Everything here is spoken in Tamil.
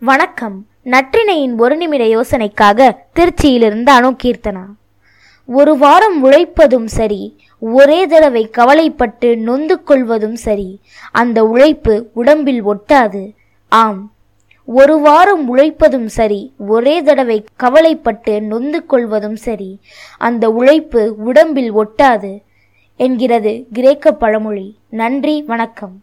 வணக்கம். நற்றினையின் ஒரு நிமிட யோசனைக்காக திருச்சியிலிருந்து அணு கீர்த்தனா ஒரு வாரம் உழைப்பதும் சரி ஒரே தடவை கவலைப்பட்டு நொந்து கொள்வதும் சரி அந்த உழைப்பு உடம்பில் ஒட்டாது. ஆம். ஒரு வாரம் உழைப்பதும் சரி ஒரே தடவை கவலைப்பட்டு நொந்து கொள்வதும் சரி அந்த உழைப்பு உடம்பில் ஒட்டாது என்கிறது கிரேக்க பழமொழி. நன்றி வணக்கம்.